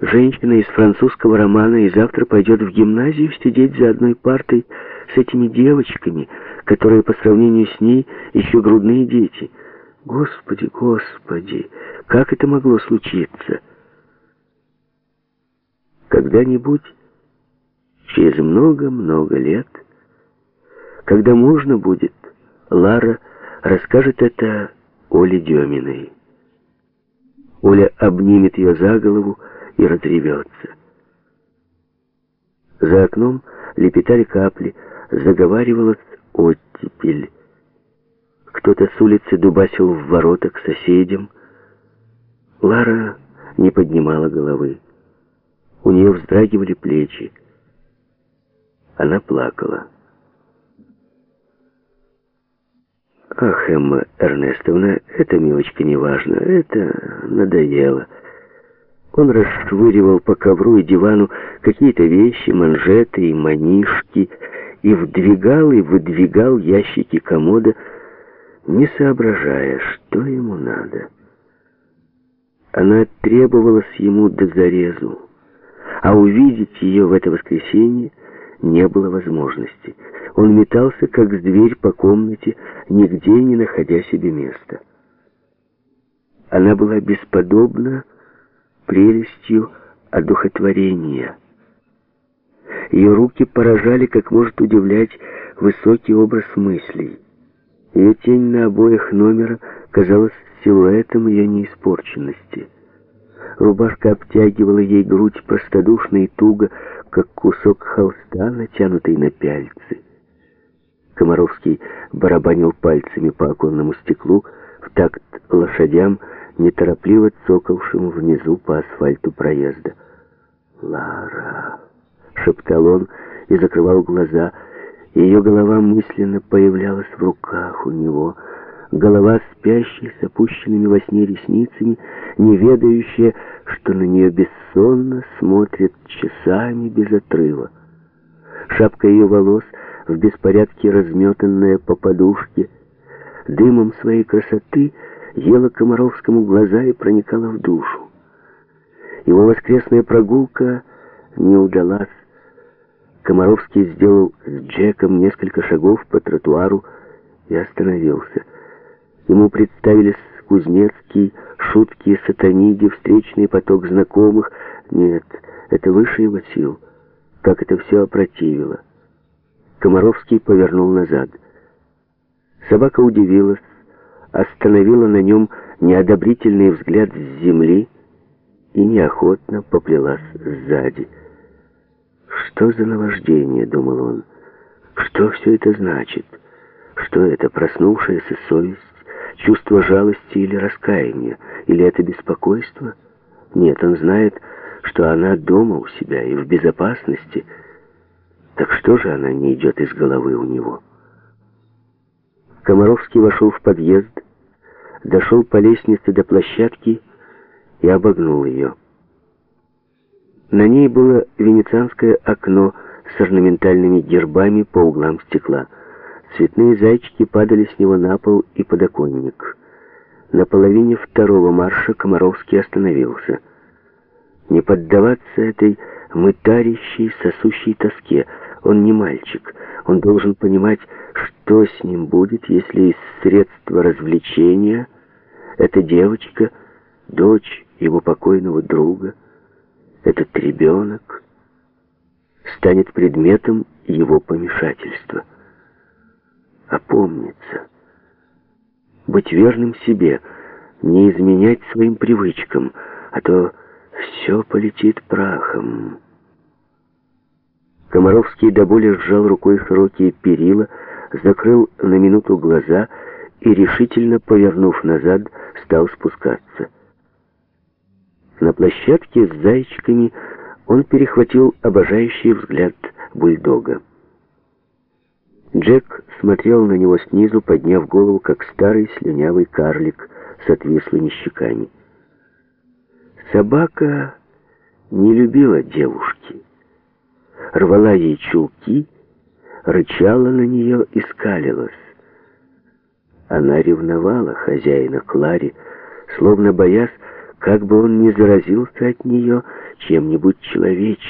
Женщина из французского романа и завтра пойдет в гимназию сидеть за одной партой с этими девочками, которые по сравнению с ней еще грудные дети. Господи, Господи, как это могло случиться? Когда-нибудь, через много-много лет, когда можно будет, Лара расскажет это Оле Деминой. Оля обнимет ее за голову и разревется. За окном лепетали капли, заговаривалась оттепель. Кто-то с улицы дубасил в ворота к соседям. Лара не поднимала головы. У нее вздрагивали плечи. Она плакала. Ах, Эмма Эрнестовна, это, милочка, не важно. Это надоело. Он расшвыривал по ковру и дивану какие-то вещи, манжеты и манишки, и вдвигал и выдвигал ящики комода, не соображая, что ему надо. Она требовалась ему до зарезу, а увидеть ее в это воскресенье не было возможности. Он метался, как зверь по комнате, нигде не находя себе места. Она была бесподобна, прелестью одухотворения. Ее руки поражали, как может удивлять, высокий образ мыслей. Ее тень на обоях номера казалась силуэтом ее неиспорченности. Рубашка обтягивала ей грудь простодушно и туго, как кусок холста, натянутый на пяльцы. Комаровский барабанил пальцами по оконному стеклу в такт лошадям, неторопливо цокавшим внизу по асфальту проезда. «Лара!» — шептал он и закрывал глаза. Ее голова мысленно появлялась в руках у него. Голова спящая с опущенными во сне ресницами, не ведающая, что на нее бессонно смотрит часами без отрыва. Шапка ее волос, в беспорядке разметанная по подушке, дымом своей красоты — ела Комаровскому глаза и проникала в душу. Его воскресная прогулка не удалась. Комаровский сделал с Джеком несколько шагов по тротуару и остановился. Ему представились Кузнецкий, шутки, сатаниди, встречный поток знакомых. Нет, это выше его сил. Как это все опротивило. Комаровский повернул назад. Собака удивилась, остановила на нем неодобрительный взгляд с земли и неохотно поплелась сзади. «Что за наваждение?» — думал он. «Что все это значит? Что это, проснувшаяся совесть, чувство жалости или раскаяния? Или это беспокойство? Нет, он знает, что она дома у себя и в безопасности. Так что же она не идет из головы у него?» Комаровский вошел в подъезд, дошел по лестнице до площадки и обогнул ее. На ней было венецианское окно с орнаментальными гербами по углам стекла. Цветные зайчики падали с него на пол и подоконник. На половине второго марша Комаровский остановился. Не поддаваться этой мытарящей, сосущей тоске. Он не мальчик. Он должен понимать, что с ним будет, если из средства развлечения эта девочка, дочь его покойного друга, этот ребенок станет предметом его помешательства. Опомниться, быть верным себе, не изменять своим привычкам, а то все полетит прахом. Комаровский до боли сжал рукой широкие перила, закрыл на минуту глаза и, решительно повернув назад, стал спускаться. На площадке с зайчиками он перехватил обожающий взгляд бульдога. Джек смотрел на него снизу, подняв голову, как старый слюнявый карлик с отвислыми щеками. Собака не любила девушки. Рвала ей чулки, рычала на нее и скалилась. Она ревновала хозяина Клари, словно боясь, как бы он ни заразился от нее чем-нибудь человеческим.